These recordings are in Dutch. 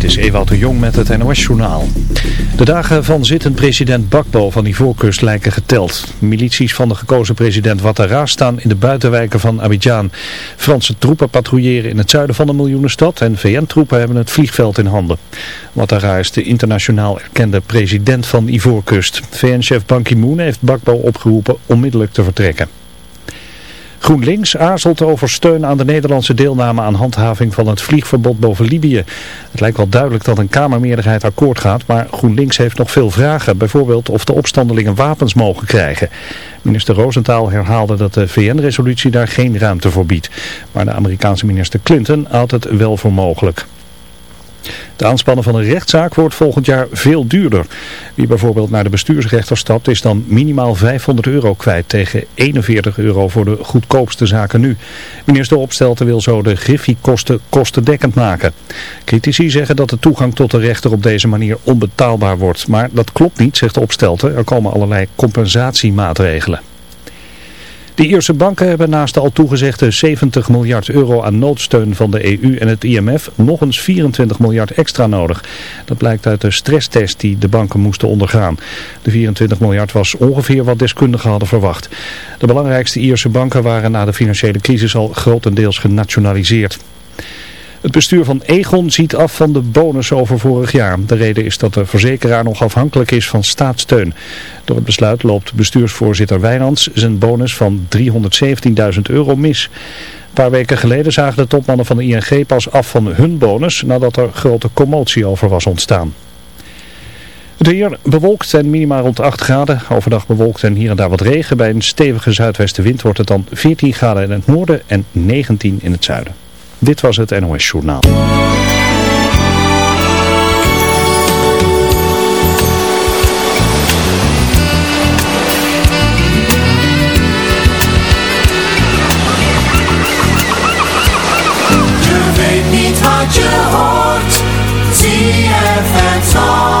Dit is Ewout de Jong met het NOS-journaal. De dagen van zittend president Bakbo van die lijken geteld. Milities van de gekozen president Ouattara staan in de buitenwijken van Abidjan. Franse troepen patrouilleren in het zuiden van de miljoenenstad en VN-troepen hebben het vliegveld in handen. Ouattara is de internationaal erkende president van Ivoorkust. VN-chef Ban Ki-moon heeft Bakbo opgeroepen onmiddellijk te vertrekken. GroenLinks aarzelt over steun aan de Nederlandse deelname aan handhaving van het vliegverbod boven Libië. Het lijkt wel duidelijk dat een Kamermeerderheid akkoord gaat, maar GroenLinks heeft nog veel vragen. Bijvoorbeeld of de opstandelingen wapens mogen krijgen. Minister Roosentaal herhaalde dat de VN-resolutie daar geen ruimte voor biedt. Maar de Amerikaanse minister Clinton houdt het wel voor mogelijk. Het aanspannen van een rechtszaak wordt volgend jaar veel duurder. Wie bijvoorbeeld naar de bestuursrechter stapt is dan minimaal 500 euro kwijt tegen 41 euro voor de goedkoopste zaken nu. Minister opstelte wil zo de griffiekosten kostendekkend maken. Critici zeggen dat de toegang tot de rechter op deze manier onbetaalbaar wordt. Maar dat klopt niet, zegt opstelte. Er komen allerlei compensatiemaatregelen. De Ierse banken hebben naast de al toegezegde 70 miljard euro aan noodsteun van de EU en het IMF nog eens 24 miljard extra nodig. Dat blijkt uit de stresstest die de banken moesten ondergaan. De 24 miljard was ongeveer wat deskundigen hadden verwacht. De belangrijkste Ierse banken waren na de financiële crisis al grotendeels genationaliseerd. Het bestuur van Egon ziet af van de bonus over vorig jaar. De reden is dat de verzekeraar nog afhankelijk is van staatssteun. Door het besluit loopt bestuursvoorzitter Wijnands zijn bonus van 317.000 euro mis. Een paar weken geleden zagen de topmannen van de ING pas af van hun bonus nadat er grote commotie over was ontstaan. Het weer bewolkt en minimaal rond 8 graden. Overdag bewolkt en hier en daar wat regen. Bij een stevige zuidwestenwind wordt het dan 14 graden in het noorden en 19 in het zuiden. Dit was het NOS Journaal. Je weet niet wat je hoort, zie je het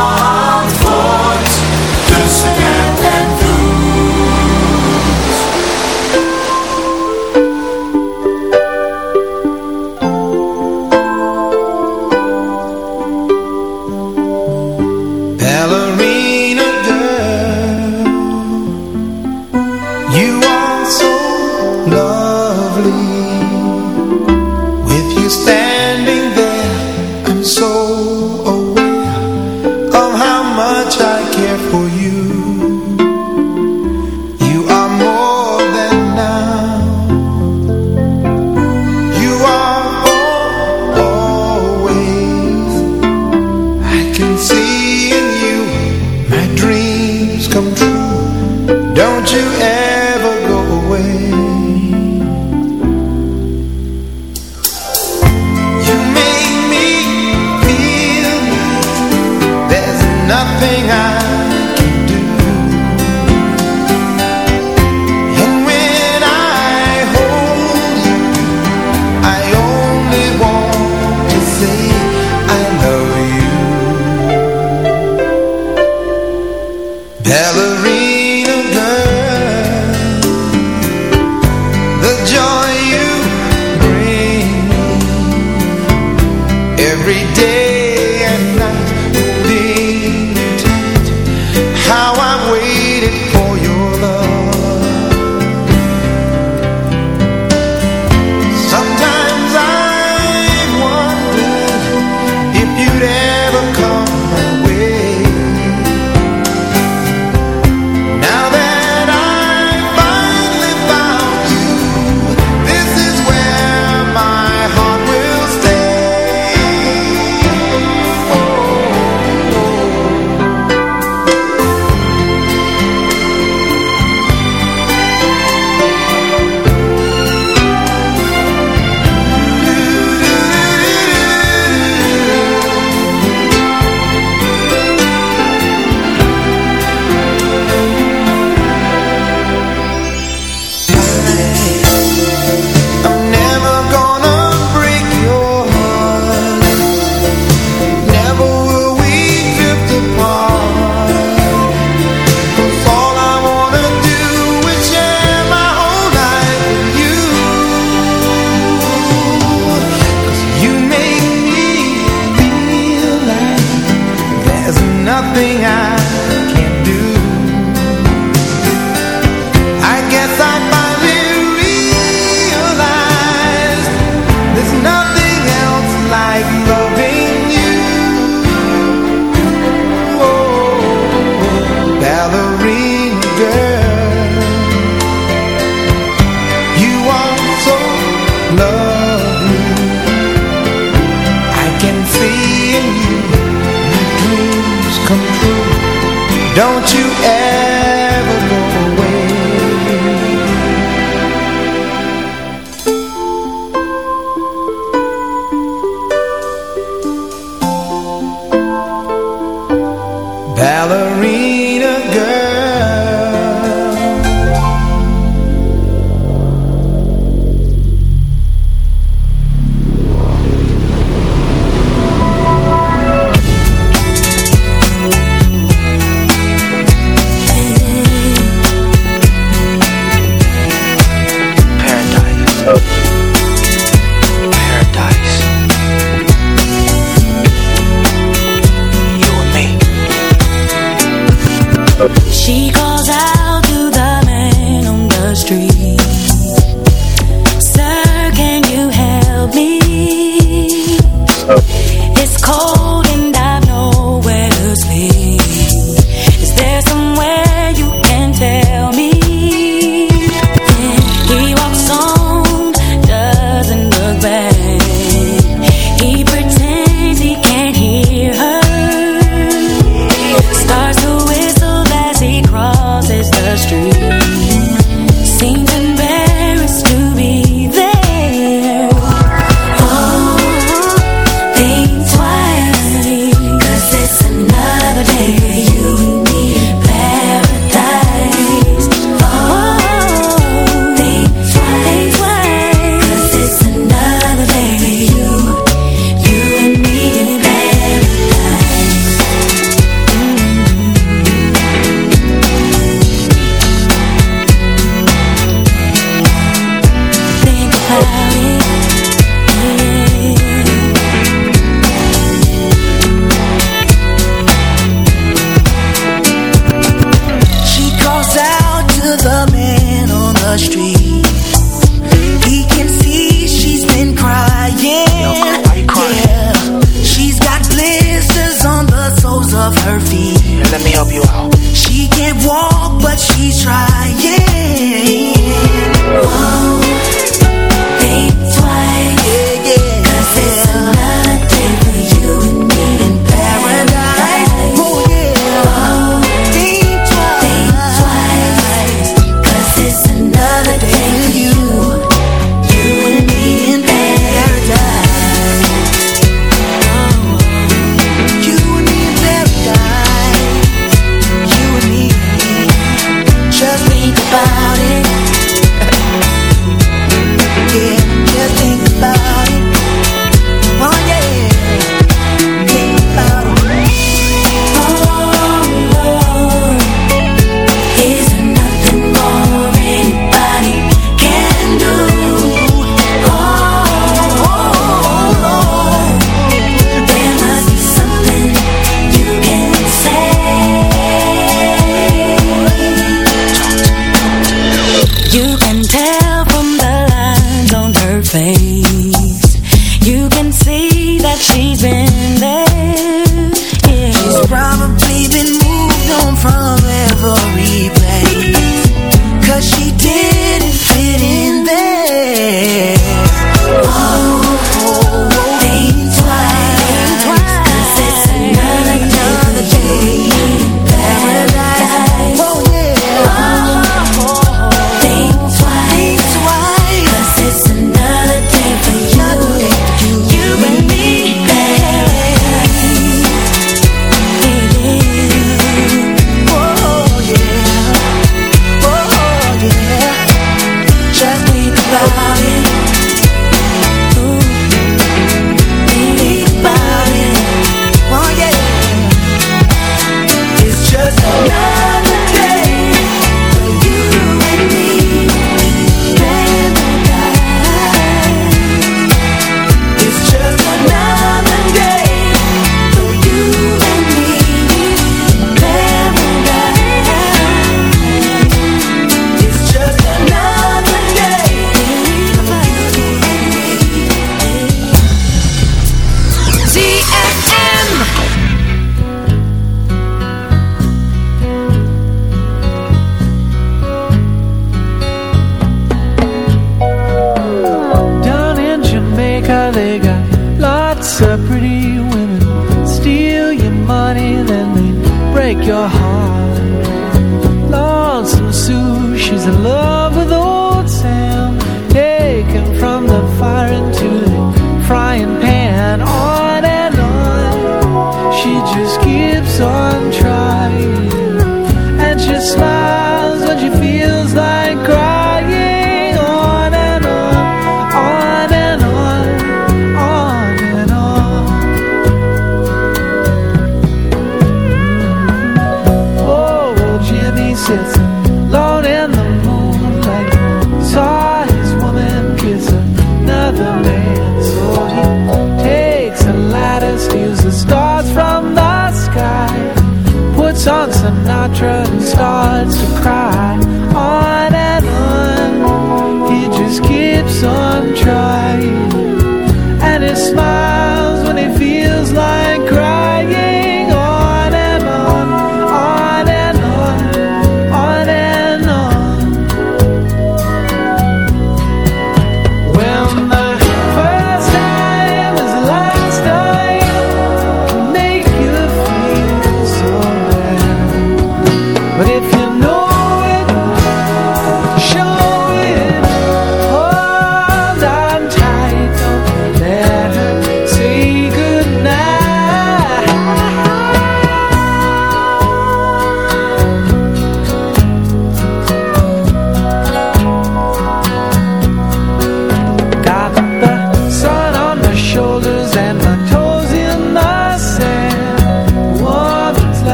Sinatra starts to cry.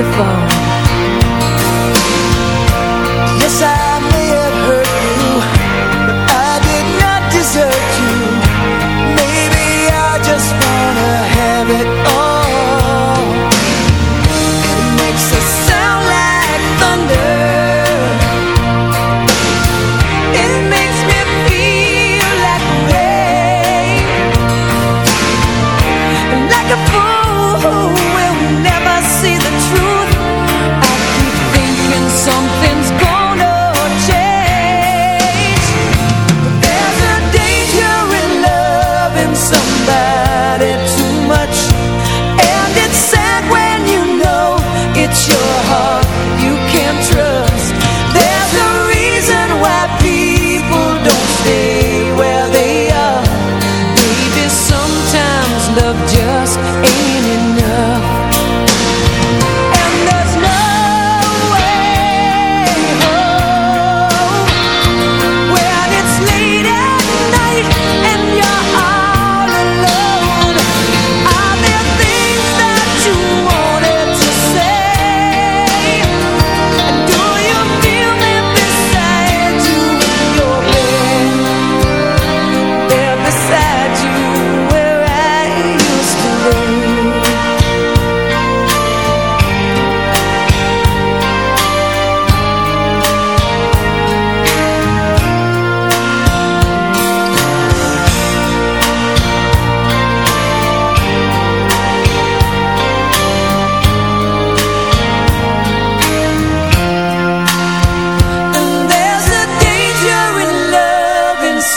megaphone Yes, I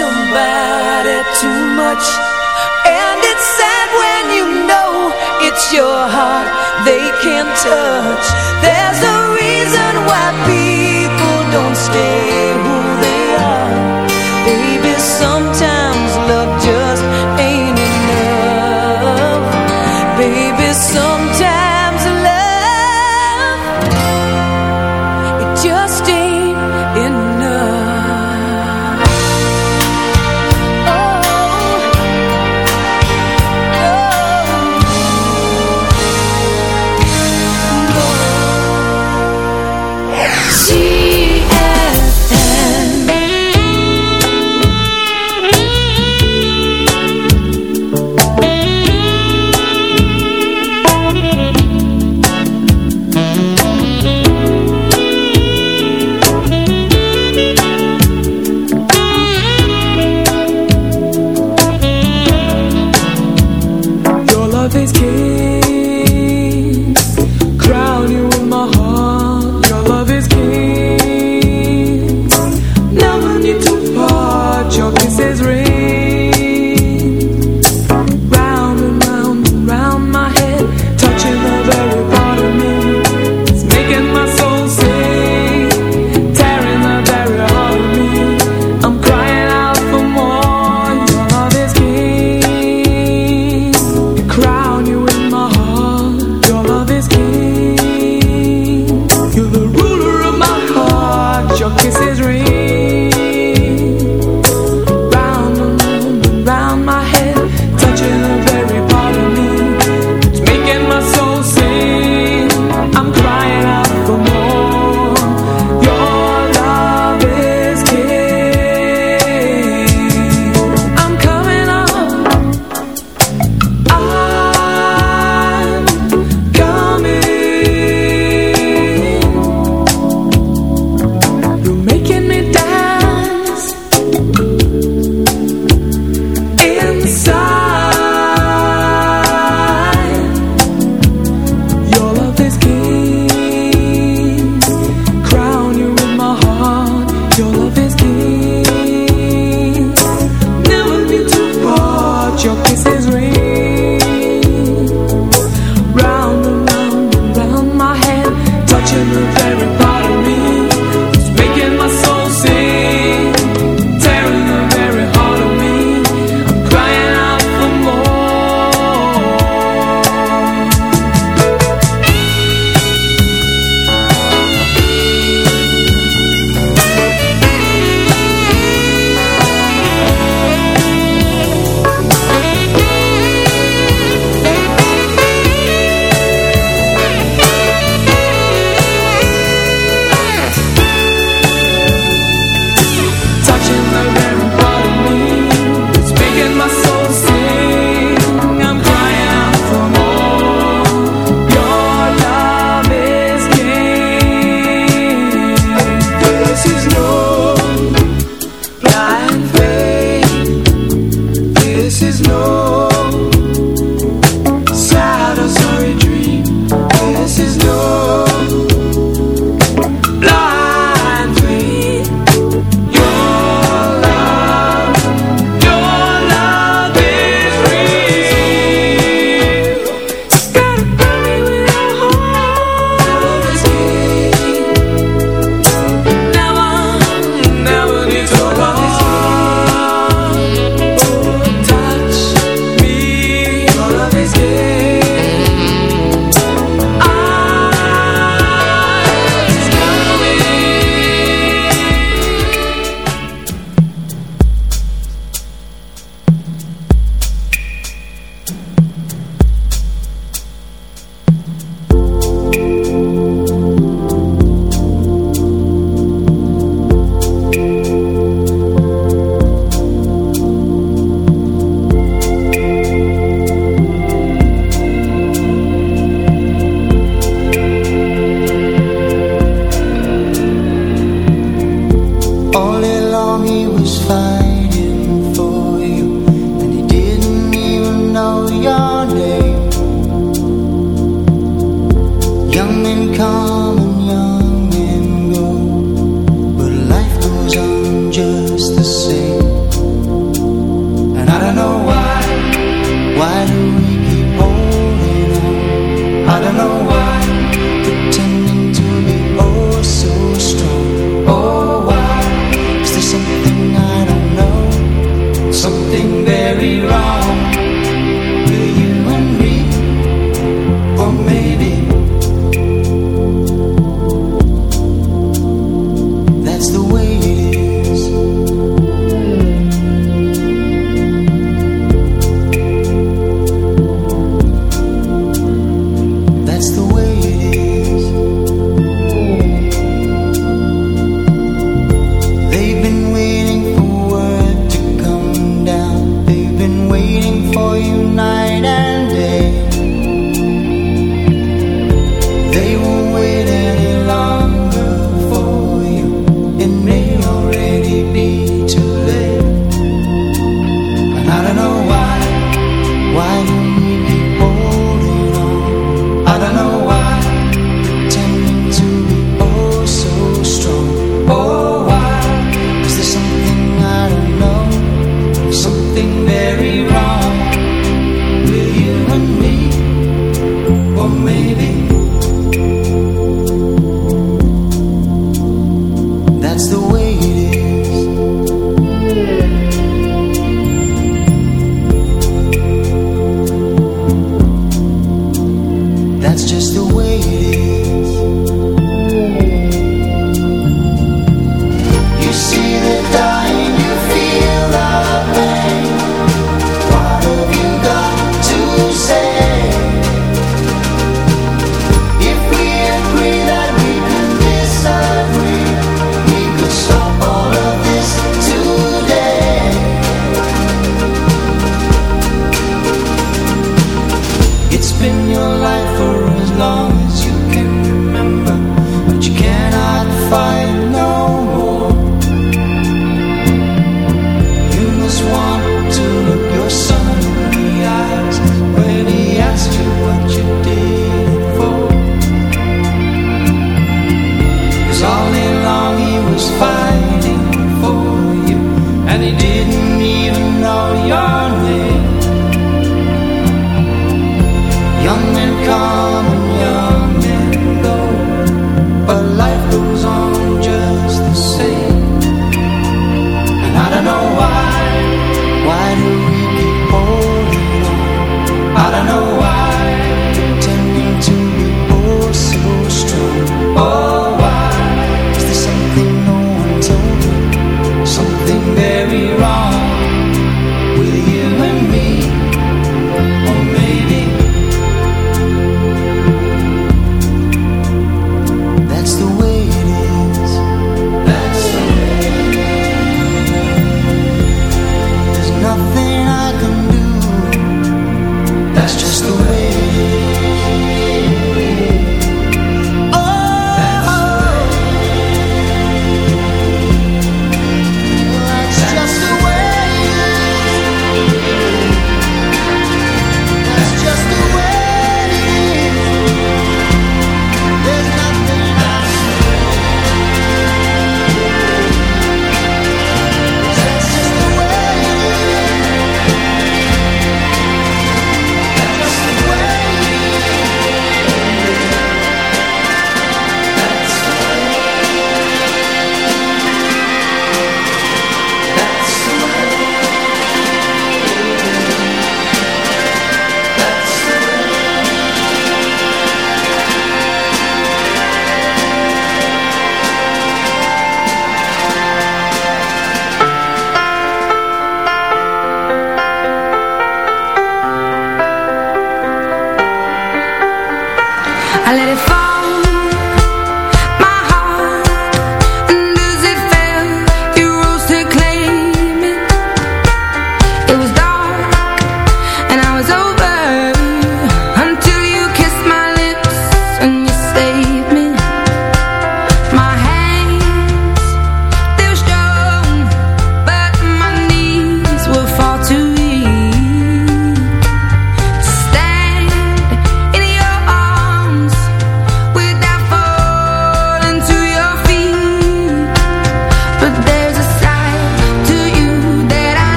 somebody too much And it's sad when you know It's your heart they can't touch There's a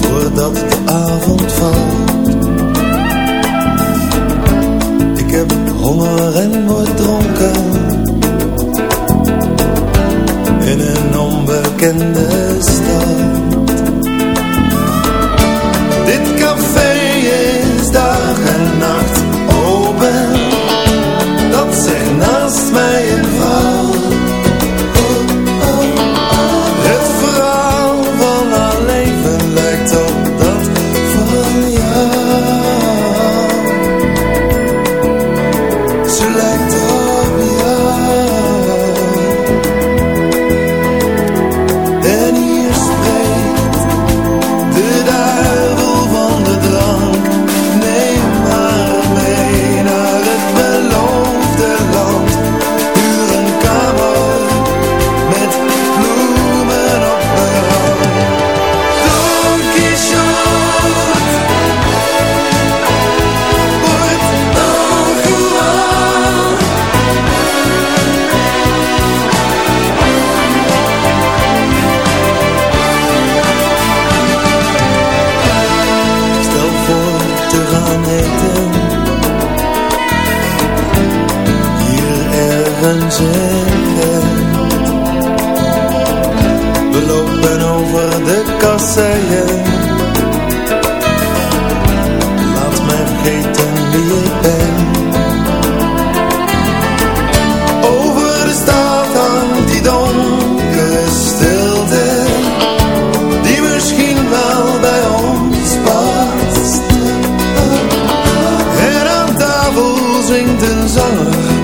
Voordat de avond valt, ik heb honger en word dronken in een onbekende stad. zingt een zanger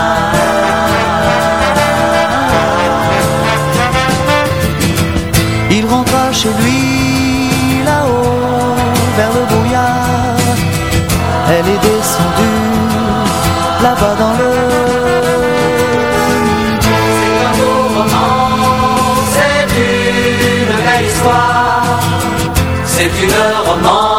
elle est descendue là-bas dans l'eau C'est un beau roman, c'est une belle histoire, c'est une romance.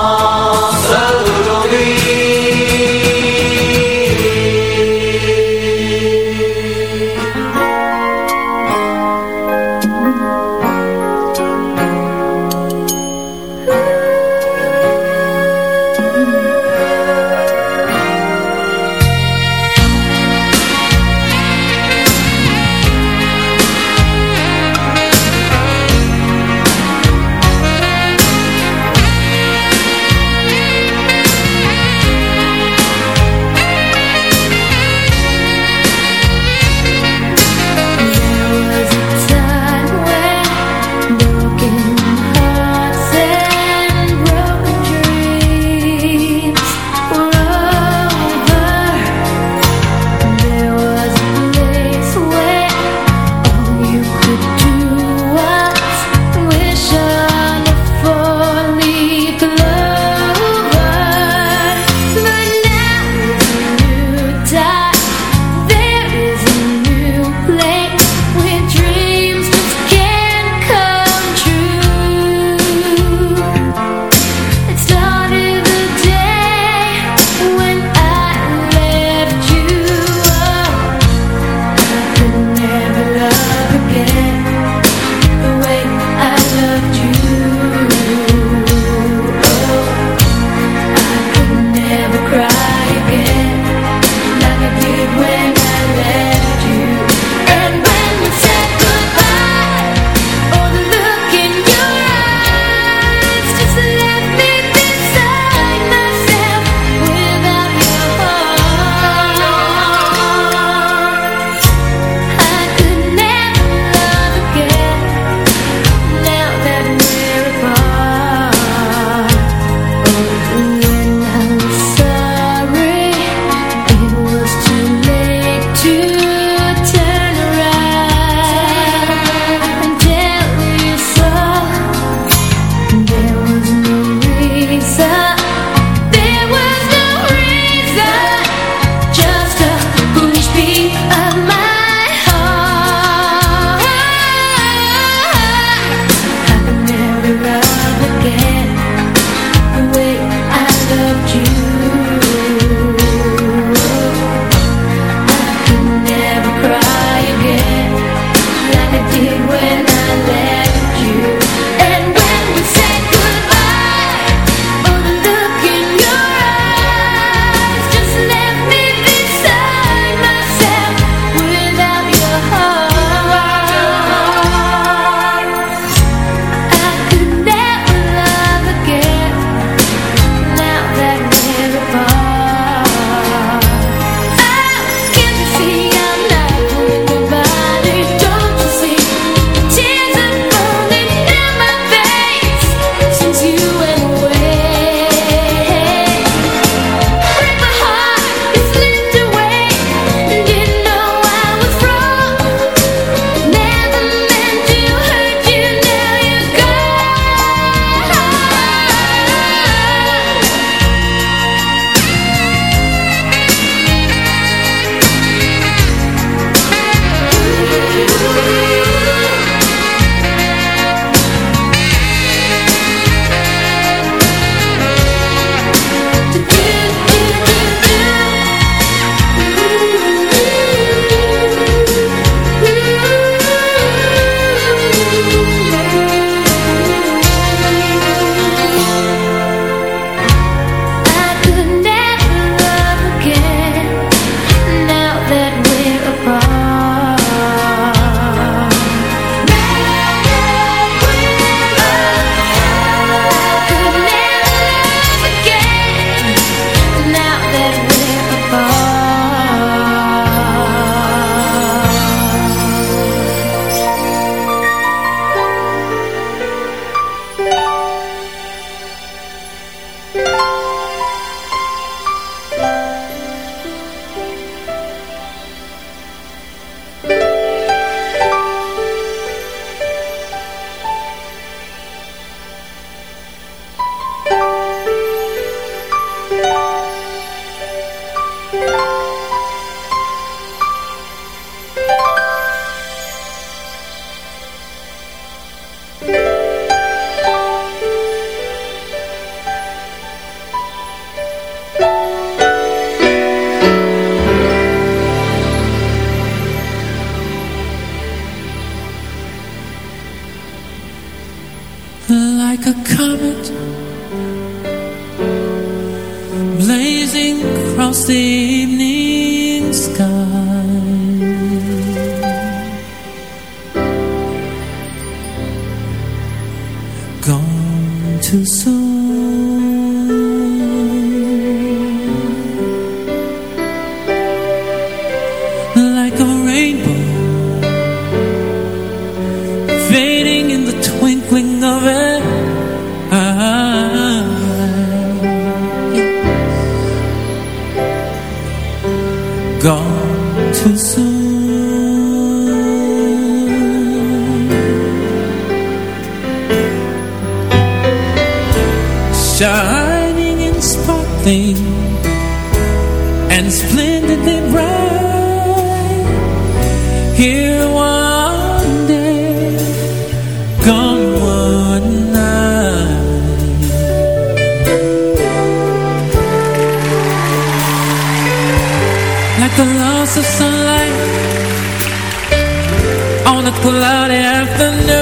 cloudy afternoon